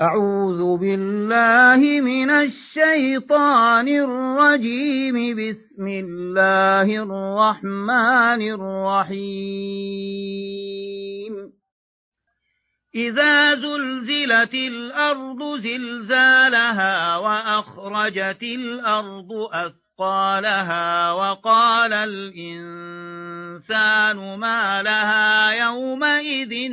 أعوذ بالله من الشيطان الرجيم. بسم الله الرحمن الرحيم. إذا زلزلت الأرض زلزالها وأخرجت الأرض أثقالها وقال الإنسان ما لها يومئذ